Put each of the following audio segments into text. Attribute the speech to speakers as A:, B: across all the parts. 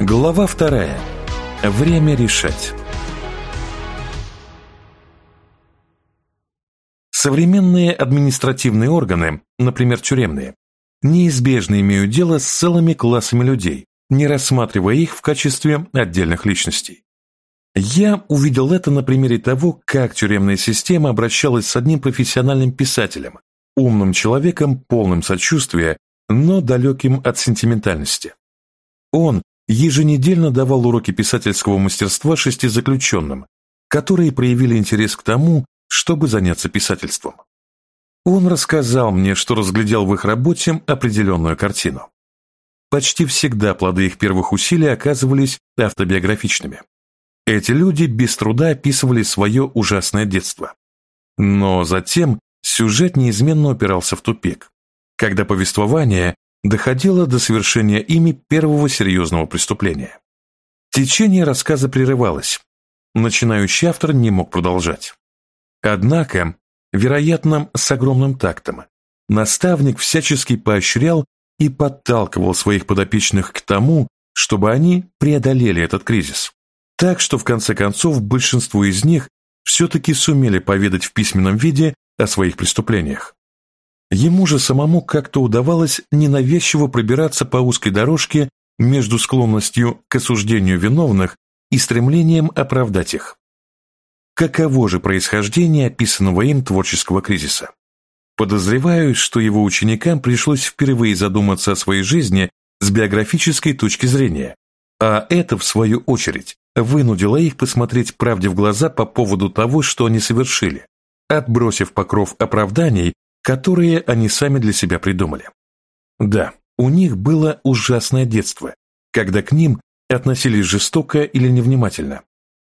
A: Глава вторая. Время решать. Современные административные органы, например, тюремные, неизбежно имеют дело с целыми классами людей, не рассматривая их в качестве отдельных личностей. Я увидел это на примере того, как тюремная система обращалась с одним профессиональным писателем, умным человеком, полным сочувствия, но далеким от сентиментальности. Он еженедельно давал уроки писательского мастерства шести заключенным, которые проявили интерес к тому, чтобы заняться писательством. Он рассказал мне, что разглядел в их работе определенную картину. Почти всегда плоды их первых усилий оказывались автобиографичными. Эти люди без труда описывали свое ужасное детство. Но затем сюжет неизменно упирался в тупик, когда повествование доходило до совершения ими первого серьезного преступления. Течение рассказа прерывалось. Начинающий автор не мог продолжать. Однако, вероятно, с огромным тактом, наставник всячески поощрял и подталкивал своих подопечных к тому, чтобы они преодолели этот кризис. Так что, в конце концов, большинство из них все-таки сумели поведать в письменном виде о своих преступлениях. Ему же самому как-то удавалось ненавязчиво пробираться по узкой дорожке между склонностью к осуждению виновных и стремлением оправдать их. Каково же происхождение описанного им творческого кризиса? Подозреваю, что его ученикам пришлось впервые задуматься о своей жизни с биографической точки зрения, а это, в свою очередь, вынудило их посмотреть правде в глаза по поводу того, что они совершили, отбросив покров оправданий которые они сами для себя придумали. Да, у них было ужасное детство, когда к ним относились жестоко или невнимательно.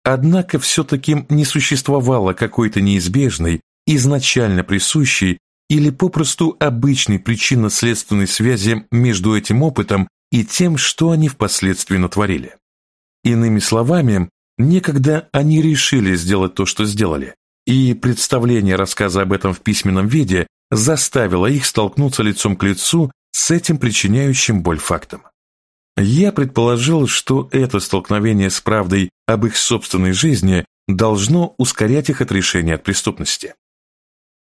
A: Однако все-таки не существовало какой-то неизбежной, изначально присущей или попросту обычной причинно-следственной связи между этим опытом и тем, что они впоследствии натворили. Иными словами, некогда они решили сделать то, что сделали, и представление рассказа об этом в письменном виде заставило их столкнуться лицом к лицу с этим причиняющим боль фактом. Я предположил, что это столкновение с правдой об их собственной жизни должно ускорять их от решения от преступности.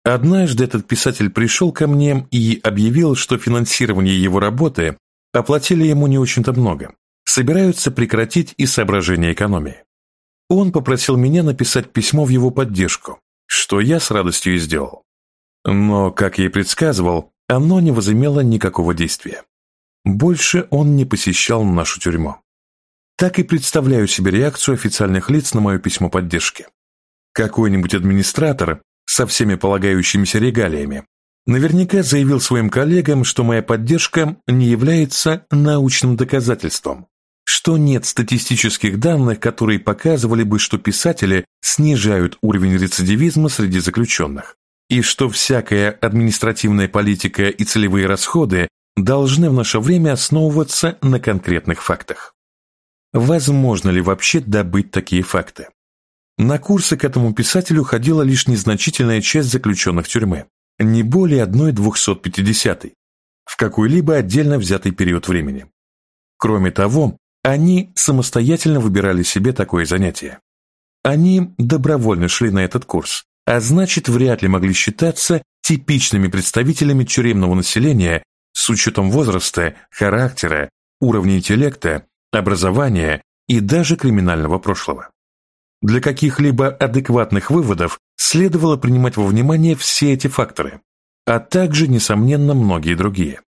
A: Однажды этот писатель пришел ко мне и объявил, что финансирование его работы оплатили ему не очень-то много, собираются прекратить и соображения экономии. Он попросил меня написать письмо в его поддержку, что я с радостью и сделал. Но, как я и предсказывал, оно не возымело никакого действия. Больше он не посещал нашу тюрьму. Так и представляю себе реакцию официальных лиц на мое письмо поддержки. Какой-нибудь администратор со всеми полагающимися регалиями наверняка заявил своим коллегам, что моя поддержка не является научным доказательством, что нет статистических данных, которые показывали бы, что писатели снижают уровень рецидивизма среди заключенных, и что всякая административная политика и целевые расходы должны в наше время основываться на конкретных фактах. Возможно ли вообще добыть такие факты? На курсы к этому писателю ходила лишь незначительная часть заключенных тюрьмы, не более одной 250 в какой-либо отдельно взятый период времени. Кроме того, они самостоятельно выбирали себе такое занятие. Они добровольно шли на этот курс, а значит вряд ли могли считаться типичными представителями тюремного населения с учетом возраста, характера, уровня интеллекта, образования и даже криминального прошлого. Для каких-либо адекватных выводов следовало принимать во внимание все эти факторы, а также, несомненно, многие другие.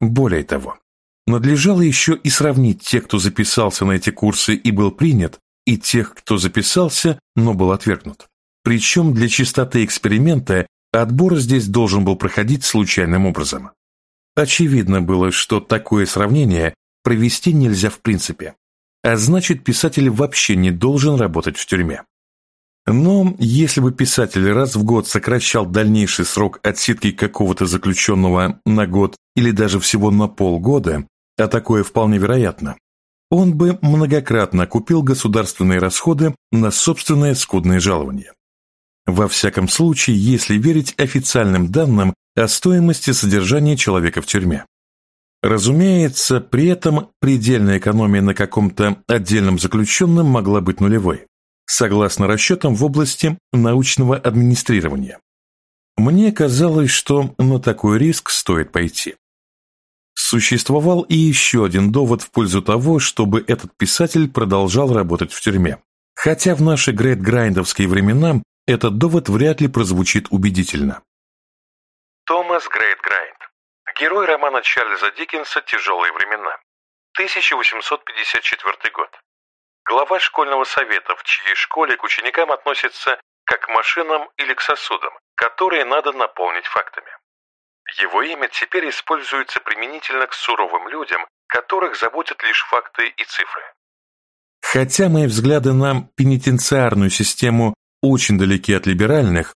A: Более того, надлежало еще и сравнить тех, кто записался на эти курсы и был принят, и тех, кто записался, но был отвергнут. Причем для чистоты эксперимента отбор здесь должен был проходить случайным образом. Очевидно было, что такое сравнение провести нельзя в принципе, а значит писатель вообще не должен работать в тюрьме. Но если бы писатель раз в год сокращал дальнейший срок отсидки какого-то заключенного на год или даже всего на полгода, а такое вполне вероятно, он бы многократно купил государственные расходы на собственное скудное жалование. Во всяком случае, если верить официальным данным о стоимости содержания человека в тюрьме. Разумеется, при этом предельная экономия на каком-то отдельном заключенном могла быть нулевой, согласно расчетам в области научного администрирования. Мне казалось, что на такой риск стоит пойти. Существовал и еще один довод в пользу того, чтобы этот писатель продолжал работать в тюрьме. Хотя в наши грэдграйндовские времена этот довод вряд ли прозвучит убедительно.
B: Томас Грэдграйнд Герой романа Чарльза Диккенса «Тяжелые времена». 1854 год. Глава школьного совета, в чьей школе к ученикам относятся как к машинам или к сосудам, которые надо наполнить фактами. Его имя теперь используется применительно к суровым людям, которых заботят лишь факты и цифры.
A: Хотя мои взгляды на пенитенциарную систему очень далеки от либеральных,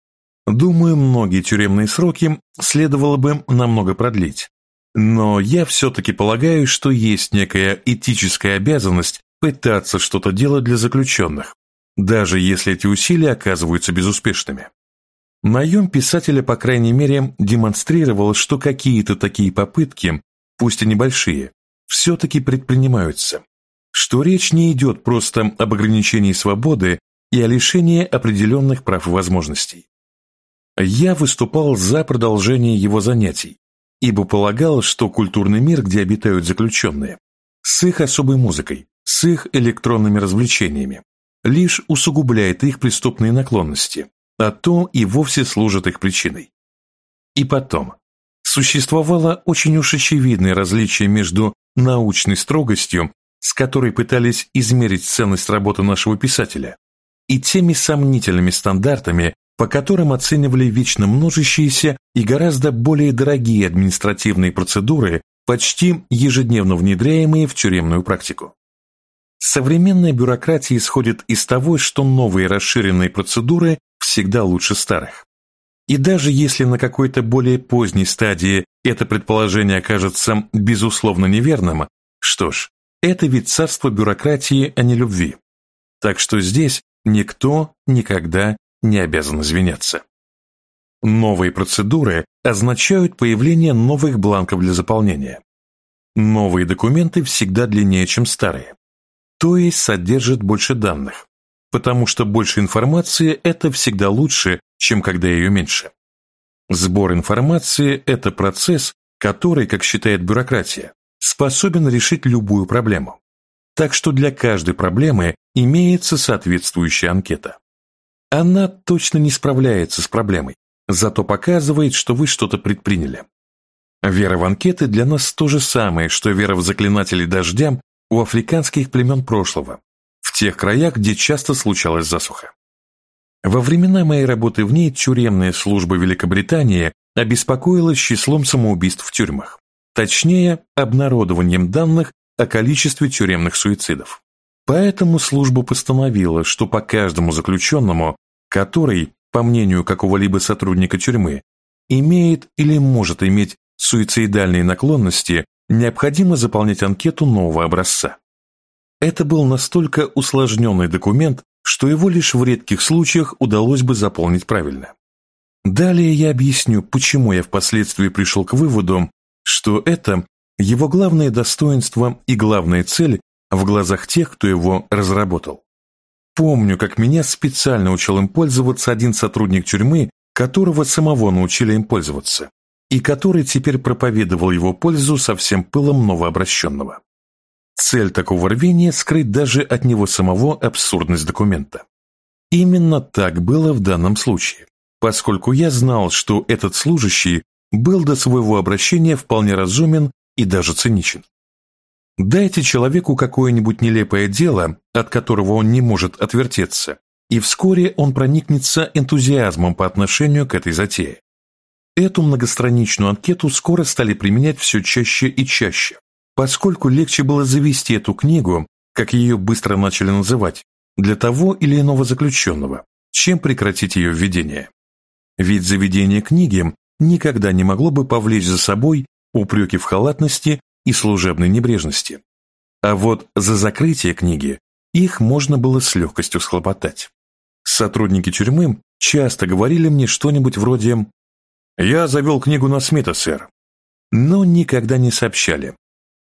A: Думаю, многие тюремные сроки следовало бы намного продлить. Но я все-таки полагаю, что есть некая этическая обязанность пытаться что-то делать для заключенных, даже если эти усилия оказываются безуспешными. Наем писателя, по крайней мере, демонстрировал, что какие-то такие попытки, пусть и небольшие, все-таки предпринимаются, что речь не идет просто об ограничении свободы и о лишении определенных прав и возможностей. Я выступал за продолжение его занятий, ибо полагал, что культурный мир, где обитают заключенные, с их особой музыкой, с их электронными развлечениями, лишь усугубляет их преступные наклонности, а то и вовсе служит их причиной. И потом, существовало очень уж очевидное различие между научной строгостью, с которой пытались измерить ценность работы нашего писателя, и теми сомнительными стандартами, по которым оценивали вечно множащиеся и гораздо более дорогие административные процедуры, почти ежедневно внедряемые в тюремную практику. Современная бюрократия исходит из того, что новые расширенные процедуры всегда лучше старых. И даже если на какой-то более поздней стадии это предположение окажется безусловно неверным, что ж, это ведь царство бюрократии, а не любви. Так что здесь никто никогда не обязан извиняться. Новые процедуры означают появление новых бланков для заполнения. Новые документы всегда длиннее, чем старые, то есть содержат больше данных, потому что больше информации – это всегда лучше, чем когда ее меньше. Сбор информации – это процесс, который, как считает бюрократия, способен решить любую проблему. Так что для каждой проблемы имеется соответствующая анкета. Она точно не справляется с проблемой, зато показывает, что вы что-то предприняли. Вера в анкеты для нас то же самое, что вера в заклинателей дождя у африканских племен прошлого, в тех краях, где часто случалась засуха. Во времена моей работы в ней тюремная служба Великобритании обеспокоилась числом самоубийств в тюрьмах, точнее, обнародованием данных о количестве тюремных суицидов. Поэтому служба постановила, что по каждому заключенному который, по мнению какого-либо сотрудника тюрьмы, имеет или может иметь суицидальные наклонности, необходимо заполнять анкету нового образца. Это был настолько усложненный документ, что его лишь в редких случаях удалось бы заполнить правильно. Далее я объясню, почему я впоследствии пришел к выводу, что это его главное достоинство и главная цель в глазах тех, кто его разработал. Помню, как меня специально учил им пользоваться один сотрудник тюрьмы, которого самого научили им пользоваться, и который теперь проповедовал его пользу со всем пылом новообращенного. Цель такого рвения – скрыть даже от него самого абсурдность документа. Именно так было в данном случае, поскольку я знал, что этот служащий был до своего обращения вполне разумен и даже циничен. Дайте человеку какое-нибудь нелепое дело, от которого он не может отвертеться, и вскоре он проникнется энтузиазмом по отношению к этой затее. Эту многостраничную анкету скоро стали применять все чаще и чаще, поскольку легче было завести эту книгу, как ее быстро начали называть, для того или иного заключенного, чем прекратить ее введение. Ведь заведение книги никогда не могло бы повлечь за собой упреки в халатности и служебной небрежности. А вот за закрытие книги их можно было с легкостью схлопотать. Сотрудники тюрьмы часто говорили мне что-нибудь вроде «Я завел книгу на Смита, сэр». но никогда не сообщали.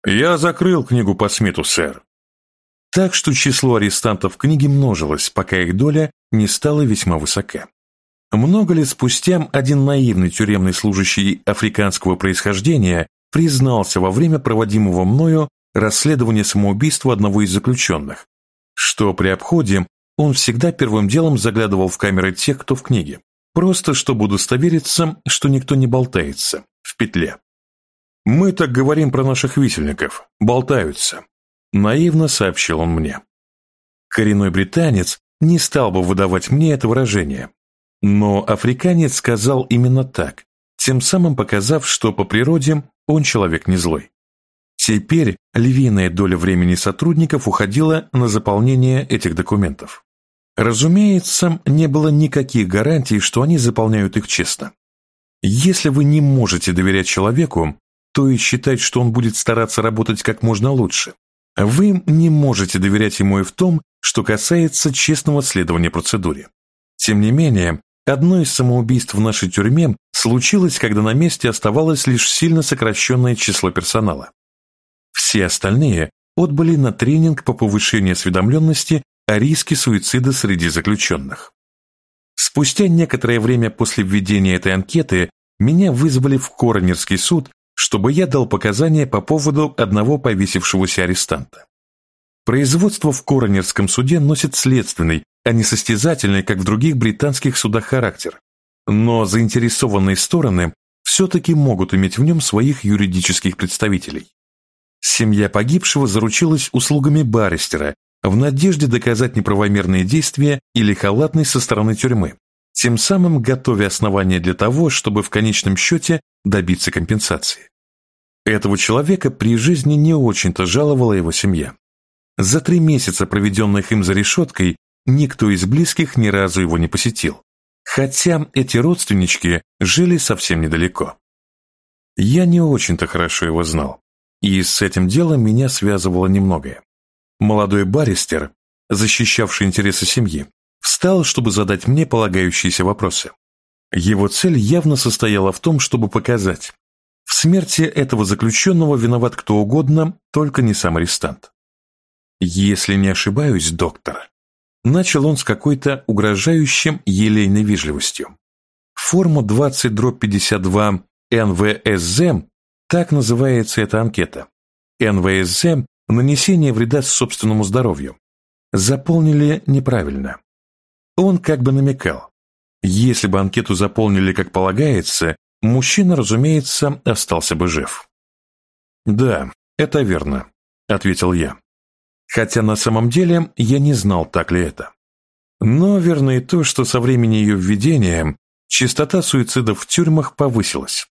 A: «Я закрыл книгу по Смиту, сэр». Так что число арестантов книги множилось, пока их доля не стала весьма высока. Много лет спустя один наивный тюремный служащий африканского происхождения признался во время проводимого мною расследования самоубийства одного из заключенных, что при обходе он всегда первым делом заглядывал в камеры тех, кто в книге, просто чтобы удостовериться, что никто не болтается в петле. «Мы так говорим про наших висельников, болтаются», – наивно сообщил он мне. Коренной британец не стал бы выдавать мне это выражение, но африканец сказал именно так, тем самым показав, что по природе он человек не злой. Теперь львиная доля времени сотрудников уходила на заполнение этих документов. Разумеется, не было никаких гарантий, что они заполняют их честно. Если вы не можете доверять человеку, то и считать, что он будет стараться работать как можно лучше. Вы не можете доверять ему и в том, что касается честного следования процедуре. Тем не менее, одно из самоубийств в нашей тюрьме случилось, когда на месте оставалось лишь сильно сокращенное число персонала. Все остальные отбыли на тренинг по повышению осведомленности о риске суицида среди заключенных. Спустя некоторое время после введения этой анкеты меня вызвали в Коронерский суд, чтобы я дал показания по поводу одного повесившегося арестанта. Производство в Коронерском суде носит следственный, а не состязательный, как в других британских судах, характер. Но заинтересованные стороны все-таки могут иметь в нем своих юридических представителей. Семья погибшего заручилась услугами баристера в надежде доказать неправомерные действия или халатность со стороны тюрьмы, тем самым готовя основания для того, чтобы в конечном счете добиться компенсации. Этого человека при жизни не очень-то жаловала его семья. За три месяца, проведенных им за решеткой, никто из близких ни разу его не посетил, хотя эти родственнички жили совсем недалеко. Я не очень-то хорошо его знал, и с этим делом меня связывало немногое. Молодой баристер, защищавший интересы семьи, встал, чтобы задать мне полагающиеся вопросы. Его цель явно состояла в том, чтобы показать, в смерти этого заключенного виноват кто угодно, только не сам арестант. Если не ошибаюсь, доктор, начал он с какой-то угрожающим елейной вежливостью. Форму 20-52 НВСЗ так называется эта анкета. НВСЗ – нанесение вреда собственному здоровью. Заполнили неправильно. Он как бы намекал. Если бы анкету заполнили как полагается, мужчина, разумеется, остался бы жив. «Да, это верно», – ответил я. Хотя на самом деле я не знал, так ли это. Но верно и то, что со времени ее введения частота суицидов в тюрьмах повысилась.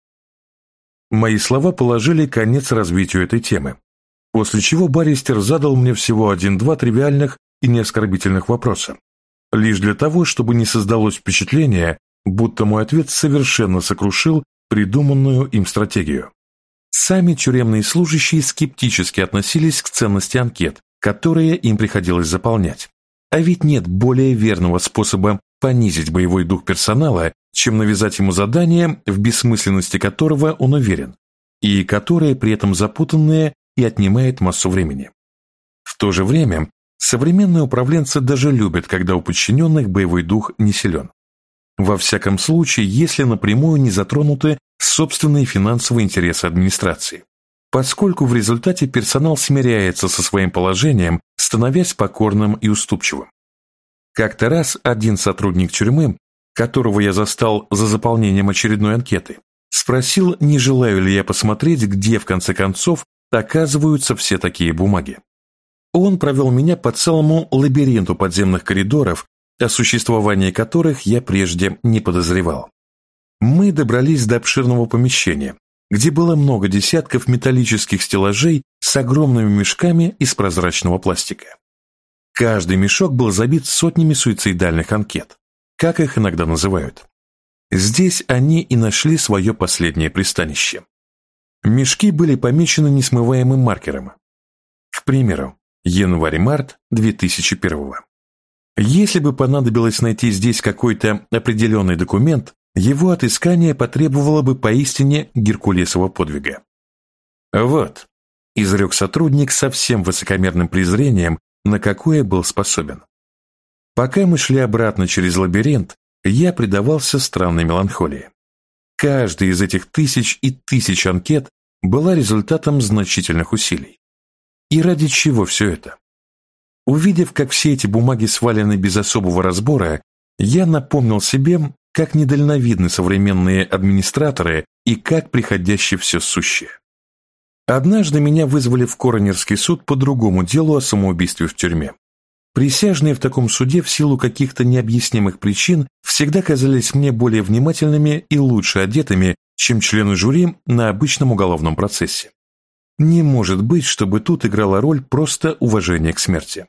A: Мои слова положили конец развитию этой темы, после чего баристер задал мне всего один-два тривиальных и неоскорбительных вопроса, лишь для того, чтобы не создалось впечатление, будто мой ответ совершенно сокрушил придуманную им стратегию. Сами тюремные служащие скептически относились к ценности анкет, которые им приходилось заполнять. А ведь нет более верного способа понизить боевой дух персонала, чем навязать ему задание, в бессмысленности которого он уверен, и которое при этом запутанное и отнимает массу времени. В то же время современные управленцы даже любят, когда у подчиненных боевой дух не силен. Во всяком случае, если напрямую не затронуты собственные финансовые интересы администрации, поскольку в результате персонал смиряется со своим положением, становясь покорным и уступчивым. Как-то раз один сотрудник тюрьмы которого я застал за заполнением очередной анкеты, спросил, не желаю ли я посмотреть, где в конце концов оказываются все такие бумаги. Он провел меня по целому лабиринту подземных коридоров, о существовании которых я прежде не подозревал. Мы добрались до обширного помещения, где было много десятков металлических стеллажей с огромными мешками из прозрачного пластика. Каждый мешок был забит сотнями суицидальных анкет как их иногда называют. Здесь они и нашли свое последнее пристанище. Мешки были помечены несмываемым маркером. К примеру, январь-март 2001 Если бы понадобилось найти здесь какой-то определенный документ, его отыскание потребовало бы поистине Геркулесова подвига. «Вот», — изрек сотрудник со всем высокомерным презрением, на какое был способен. Пока мы шли обратно через лабиринт, я предавался странной меланхолии. Каждая из этих тысяч и тысяч анкет была результатом значительных усилий. И ради чего все это? Увидев, как все эти бумаги свалены без особого разбора, я напомнил себе, как недальновидны современные администраторы и как приходящее все сущее. Однажды меня вызвали в Коронерский суд по другому делу о самоубийстве в тюрьме. Присяжные в таком суде в силу каких-то необъяснимых причин всегда казались мне более внимательными и лучше одетыми, чем члены жюри на обычном уголовном процессе. Не может быть, чтобы тут играла роль просто уважение к смерти.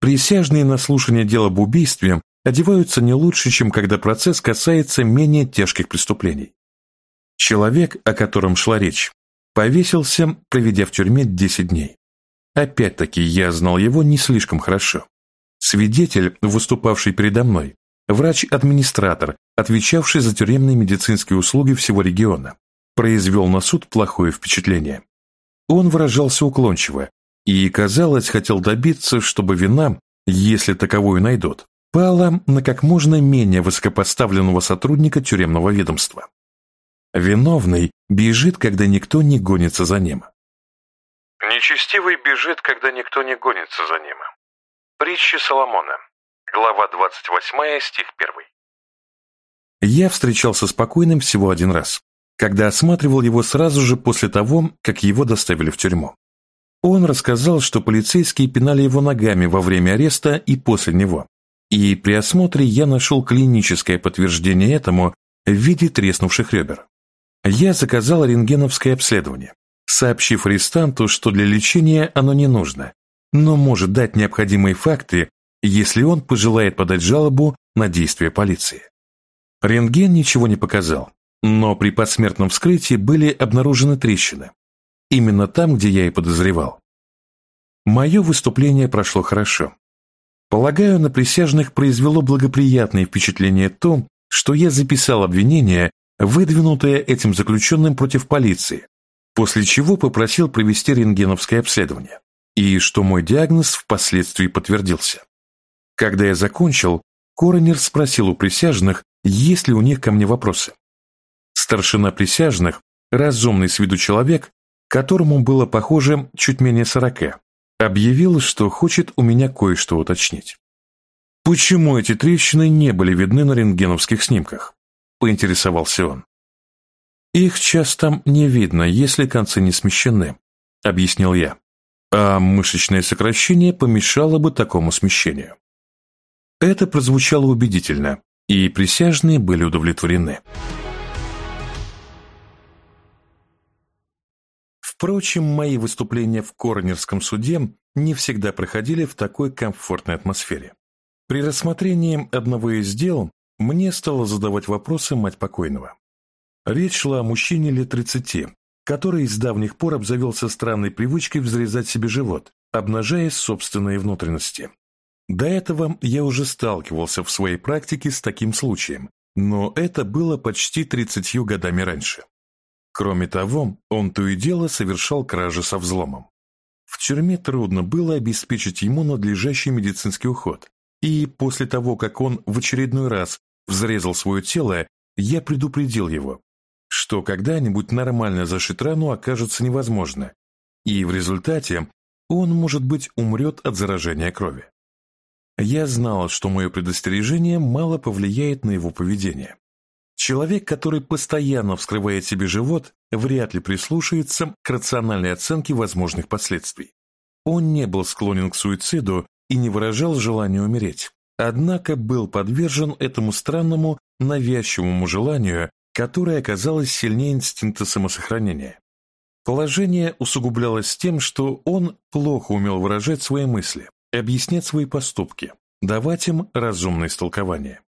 A: Присяжные на слушание дела об убийстве одеваются не лучше, чем когда процесс касается менее тяжких преступлений. Человек, о котором шла речь, Повесился, проведя в тюрьме 10 дней. Опять-таки, я знал его не слишком хорошо. Свидетель, выступавший передо мной, врач-администратор, отвечавший за тюремные медицинские услуги всего региона, произвел на суд плохое впечатление. Он выражался уклончиво и, казалось, хотел добиться, чтобы вина, если таковую найдут, пала на как можно менее высокопоставленного сотрудника тюремного ведомства. Виновный бежит, когда никто не гонится за ним.
B: Нечестивый бежит, когда никто не гонится за ним. Притчи Соломона. Глава 28, стих 1.
A: Я встречался с покойным всего один раз, когда осматривал его сразу же после того, как его доставили в тюрьму. Он рассказал, что полицейские пинали его ногами во время ареста и после него. И при осмотре я нашел клиническое подтверждение этому в виде треснувших ребер. Я заказал рентгеновское обследование, сообщив арестанту, что для лечения оно не нужно, но может дать необходимые факты, если он пожелает подать жалобу на действия полиции. Рентген ничего не показал, но при посмертном вскрытии были обнаружены трещины. Именно там, где я и подозревал. Мое выступление прошло хорошо. Полагаю, на присяжных произвело благоприятное впечатление то, что я записал обвинение выдвинутое этим заключенным против полиции, после чего попросил провести рентгеновское обследование, и что мой диагноз впоследствии подтвердился. Когда я закончил, коронер спросил у присяжных, есть ли у них ко мне вопросы. Старшина присяжных, разумный с виду человек, которому было похоже чуть менее сорока, объявил, что хочет у меня кое-что уточнить. Почему эти трещины не были видны на рентгеновских снимках? поинтересовался он. «Их часто не видно, если концы не смещены», — объяснил я. «А мышечное сокращение помешало бы такому смещению». Это прозвучало убедительно, и присяжные были удовлетворены. Впрочем, мои выступления в Коронерском суде не всегда проходили в такой комфортной атмосфере. При рассмотрении одного из дел мне стала задавать вопросы мать покойного. Речь шла о мужчине лет 30, который с давних пор обзавелся странной привычкой взрезать себе живот, обнажая собственные внутренности. До этого я уже сталкивался в своей практике с таким случаем, но это было почти 30 годами раньше. Кроме того, он то и дело совершал кражи со взломом. В тюрьме трудно было обеспечить ему надлежащий медицинский уход, и после того, как он в очередной раз взрезал свое тело, я предупредил его, что когда-нибудь нормально зашить рану окажется невозможно, и в результате он, может быть, умрет от заражения крови. Я знал, что мое предостережение мало повлияет на его поведение. Человек, который постоянно вскрывает себе живот, вряд ли прислушается к рациональной оценке возможных последствий. Он не был склонен к суициду и не выражал желания умереть, однако был подвержен этому странному навязчивому желанию, которое оказалось сильнее инстинкта самосохранения. Положение усугублялось тем, что он плохо умел выражать свои мысли, объяснять свои поступки, давать им разумное истолкование.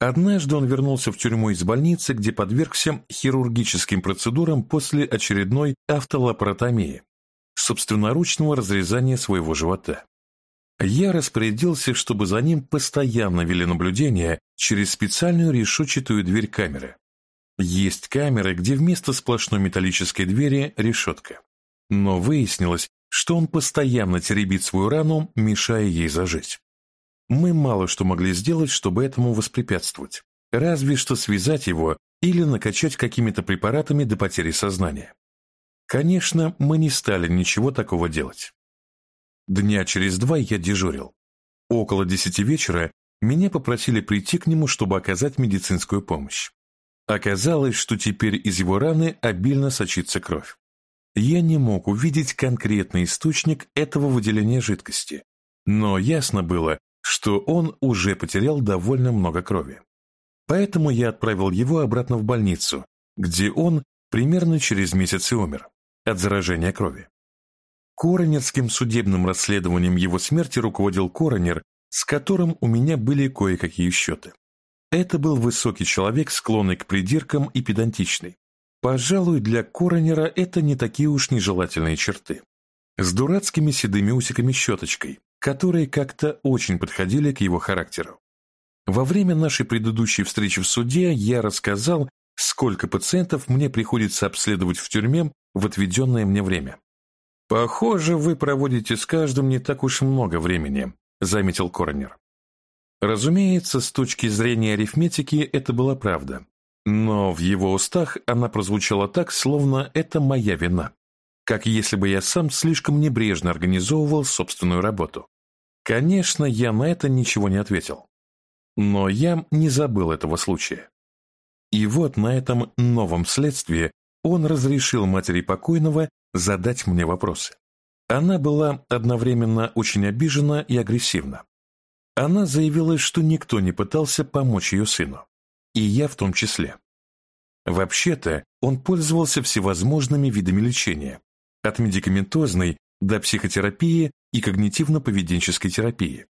A: Однажды он вернулся в тюрьму из больницы, где подвергся хирургическим процедурам после очередной автолапаротомии, собственноручного разрезания своего живота. Я распорядился, чтобы за ним постоянно вели наблюдение через специальную решетчатую дверь камеры. Есть камеры, где вместо сплошной металлической двери решетка. Но выяснилось, что он постоянно теребит свою рану, мешая ей зажить. Мы мало что могли сделать, чтобы этому воспрепятствовать, разве что связать его или накачать какими-то препаратами до потери сознания. Конечно, мы не стали ничего такого делать. Дня через два я дежурил. Около десяти вечера меня попросили прийти к нему, чтобы оказать медицинскую помощь. Оказалось, что теперь из его раны обильно сочится кровь. Я не мог увидеть конкретный источник этого выделения жидкости, но ясно было, что он уже потерял довольно много крови. Поэтому я отправил его обратно в больницу, где он примерно через месяц и умер от заражения крови. Коронерским судебным расследованием его смерти руководил коронер, с которым у меня были кое-какие счеты. Это был высокий человек, склонный к придиркам и педантичный. Пожалуй, для коронера это не такие уж нежелательные черты. С дурацкими седыми усиками-щеточкой, которые как-то очень подходили к его характеру. Во время нашей предыдущей встречи в суде я рассказал, сколько пациентов мне приходится обследовать в тюрьме в отведенное мне время. «Похоже, вы проводите с каждым не так уж много времени», — заметил коронер. Разумеется, с точки зрения арифметики это была правда, но в его устах она прозвучала так, словно это моя вина, как если бы я сам слишком небрежно организовывал собственную работу. Конечно, я на это ничего не ответил. Но я не забыл этого случая. И вот на этом новом следствии он разрешил матери покойного задать мне вопросы. Она была одновременно очень обижена и агрессивна. Она заявила, что никто не пытался помочь ее сыну, и я в том числе. Вообще-то он пользовался всевозможными видами лечения, от медикаментозной до психотерапии и когнитивно-поведенческой терапии.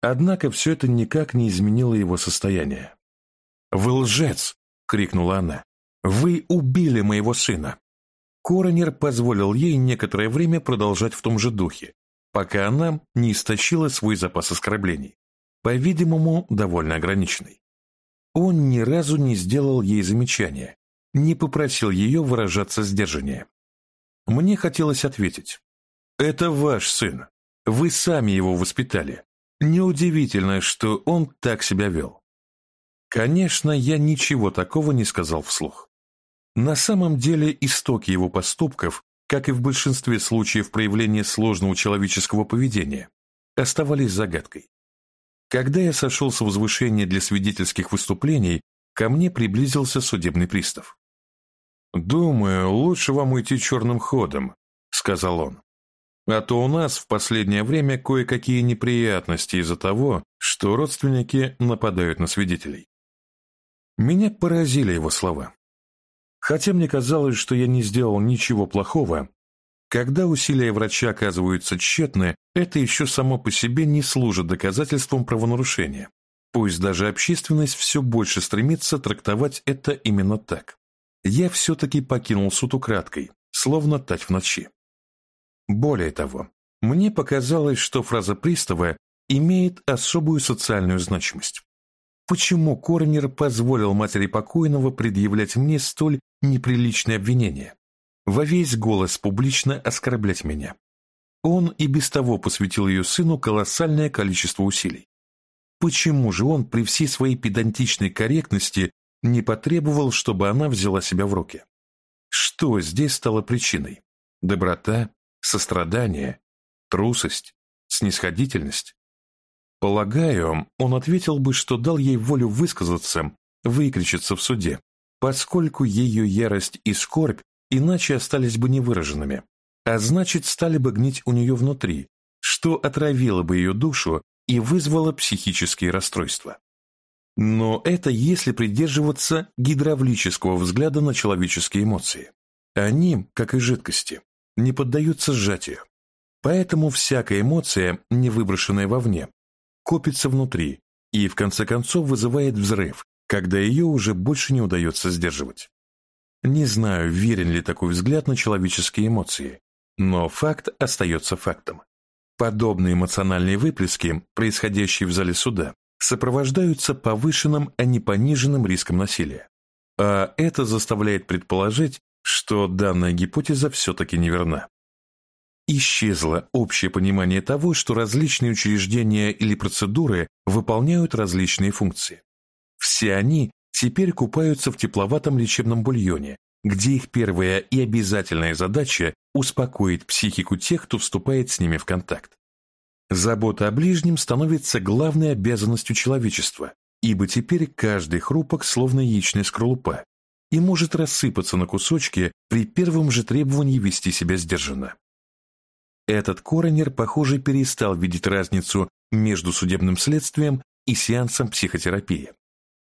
A: Однако все это никак не изменило его состояние. «Вы лжец!» — крикнула она. «Вы убили моего сына!» Коронер позволил ей некоторое время продолжать в том же духе, пока она не истощила свой запас оскорблений, по-видимому, довольно ограниченный. Он ни разу не сделал ей замечания, не попросил ее выражаться сдержаннее. Мне хотелось ответить. «Это ваш сын. Вы сами его воспитали. Неудивительно, что он так себя вел. Конечно, я ничего такого не сказал вслух. На самом деле истоки его поступков, как и в большинстве случаев проявления сложного человеческого поведения, оставались загадкой. Когда я сошел с возвышения для свидетельских выступлений, ко мне приблизился судебный пристав. «Думаю, лучше вам уйти черным ходом», — сказал он. А то у нас в последнее время кое-какие неприятности из-за того, что родственники нападают на свидетелей. Меня поразили его слова. Хотя мне казалось, что я не сделал ничего плохого, когда усилия врача оказываются тщетны, это еще само по себе не служит доказательством правонарушения. Пусть даже общественность все больше стремится трактовать это именно так. Я все-таки покинул суд украдкой, словно тать в ночи. Более того, мне показалось, что фраза пристава имеет особую социальную значимость. Почему Корнер позволил матери покойного предъявлять мне столь неприличное обвинение? Во весь голос публично оскорблять меня. Он и без того посвятил ее сыну колоссальное количество усилий. Почему же он при всей своей педантичной корректности не потребовал, чтобы она взяла себя в руки? Что здесь стало причиной? Доброта, Сострадание? Трусость? Снисходительность? Полагаю, он ответил бы, что дал ей волю высказаться, выкричиться в суде, поскольку ее ярость и скорбь иначе остались бы невыраженными, а значит, стали бы гнить у нее внутри, что отравило бы ее душу и вызвало психические расстройства. Но это если придерживаться гидравлического взгляда на человеческие эмоции. Они, как и жидкости, не поддаются сжатию. Поэтому всякая эмоция, не выброшенная вовне, копится внутри и в конце концов вызывает взрыв, когда ее уже больше не удается сдерживать. Не знаю, верен ли такой взгляд на человеческие эмоции, но факт остается фактом. Подобные эмоциональные выплески, происходящие в зале суда, сопровождаются повышенным, а не пониженным риском насилия. А это заставляет предположить, что данная гипотеза все-таки неверна. Исчезло общее понимание того, что различные учреждения или процедуры выполняют различные функции. Все они теперь купаются в тепловатом лечебном бульоне, где их первая и обязательная задача – успокоить психику тех, кто вступает с ними в контакт. Забота о ближнем становится главной обязанностью человечества, ибо теперь каждый хрупок словно яичная скорлупа и может рассыпаться на кусочки при первом же требовании вести себя сдержанно. Этот коронер, похоже, перестал видеть разницу между судебным следствием и сеансом психотерапии.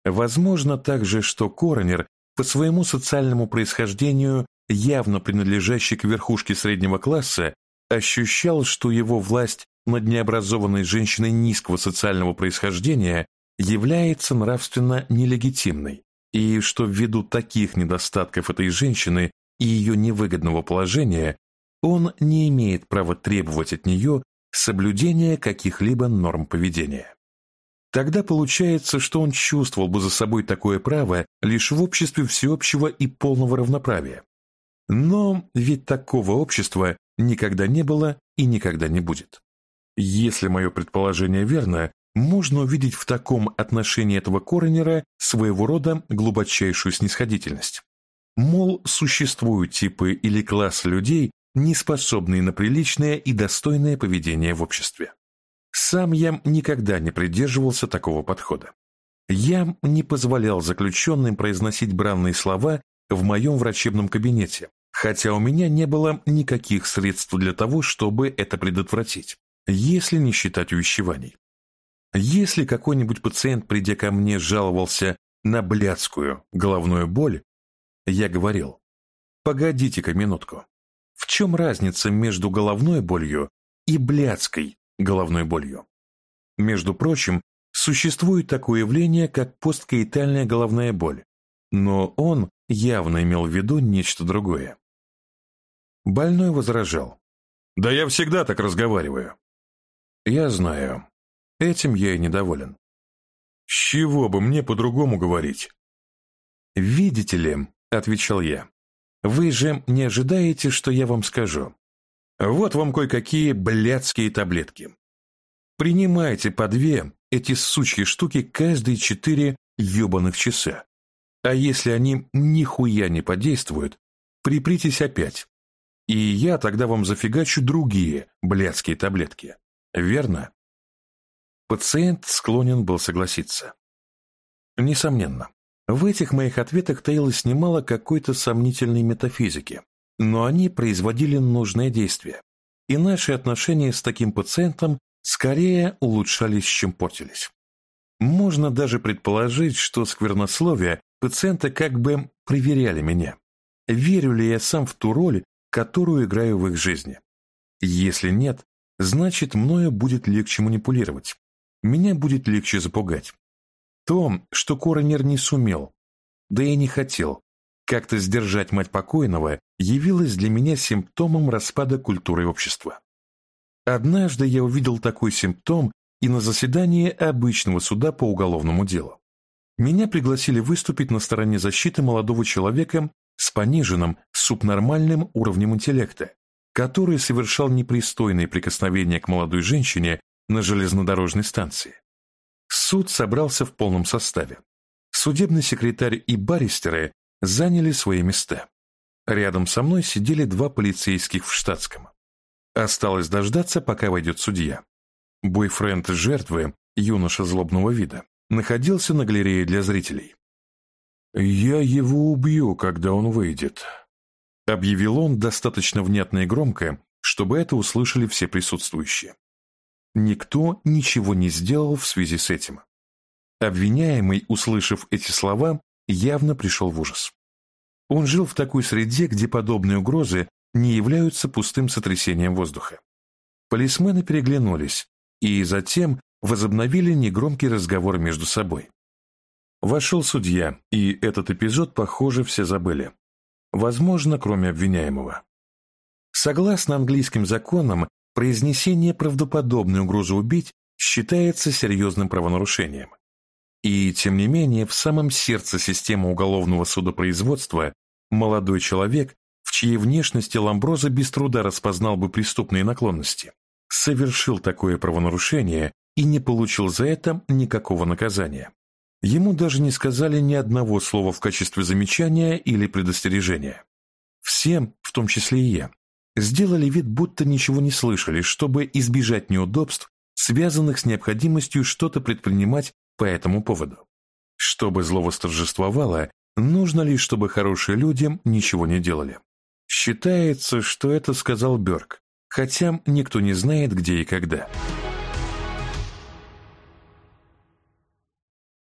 A: Возможно также, что коронер по своему социальному происхождению, явно принадлежащий к верхушке среднего класса, ощущал, что его власть над необразованной женщиной низкого социального происхождения является нравственно нелегитимной, и что ввиду таких недостатков этой женщины и ее невыгодного положения он не имеет права требовать от нее соблюдения каких-либо норм поведения. Тогда получается, что он чувствовал бы за собой такое право лишь в обществе всеобщего и полного равноправия. Но ведь такого общества никогда не было и никогда не будет. Если мое предположение верно, можно увидеть в таком отношении этого коронера своего рода глубочайшую снисходительность. Мол, существуют типы или классы людей, не способные на приличное и достойное поведение в обществе. Сам я никогда не придерживался такого подхода. Я не позволял заключенным произносить бранные слова в моем врачебном кабинете, хотя у меня не было никаких средств для того, чтобы это предотвратить, если не считать увещеваний. Если какой-нибудь пациент, придя ко мне, жаловался на блядскую головную боль, я говорил, погодите-ка минутку, в чем разница между головной болью и блядской головной болью? Между прочим, существует такое явление, как посткаитальная головная боль, но он явно имел в виду нечто другое. Больной возражал. «Да я всегда так разговариваю». «Я знаю. Этим я и недоволен». «С чего бы мне по-другому говорить?» «Видите ли», — отвечал я, вы же не ожидаете, что я вам скажу. Вот вам кое-какие блядские таблетки. Принимайте по две эти сучьи штуки каждые четыре ебаных часа. А если они нихуя не подействуют, припритесь опять. И я тогда вам зафигачу другие блядские таблетки. Верно? Пациент склонен был согласиться. Несомненно. В этих моих ответах таилось немало какой-то сомнительной метафизики, но они производили нужное действие, и наши отношения с таким пациентом скорее улучшались, чем портились. Можно даже предположить, что сквернословие пациента как бы проверяли меня. Верю ли я сам в ту роль, которую играю в их жизни? Если нет, значит, мною будет легче манипулировать. Меня будет легче запугать том, что коронер не сумел, да и не хотел, как-то сдержать мать покойного, явилось для меня симптомом распада культуры общества. Однажды я увидел такой симптом и на заседании обычного суда по уголовному делу. Меня пригласили выступить на стороне защиты молодого человека с пониженным субнормальным уровнем интеллекта, который совершал непристойные прикосновения к молодой женщине на железнодорожной станции. Суд собрался в полном составе. Судебный секретарь и баристеры заняли свои места. Рядом со мной сидели два полицейских в штатском. Осталось дождаться, пока войдет судья. Бойфренд жертвы, юноша злобного вида, находился на галерее для зрителей. «Я его убью, когда он выйдет», — объявил он достаточно внятно и громко, чтобы это услышали все присутствующие. Никто ничего не сделал в связи с этим. Обвиняемый, услышав эти слова, явно пришел в ужас. Он жил в такой среде, где подобные угрозы не являются пустым сотрясением воздуха. Полисмены переглянулись и затем возобновили негромкий разговор между собой. Вошел судья, и этот эпизод, похоже, все забыли. Возможно, кроме обвиняемого. Согласно английским законам, произнесение правдоподобной угрозы убить считается серьезным правонарушением. И, тем не менее, в самом сердце системы уголовного судопроизводства молодой человек, в чьей внешности Ламброза без труда распознал бы преступные наклонности, совершил такое правонарушение и не получил за это никакого наказания. Ему даже не сказали ни одного слова в качестве замечания или предостережения. Всем, в том числе и я, сделали вид, будто ничего не слышали, чтобы избежать неудобств, связанных с необходимостью что-то предпринимать по этому поводу. Чтобы зло восторжествовало, нужно ли, чтобы хорошие люди ничего не делали. Считается, что это сказал Бёрк, хотя никто не знает, где и когда.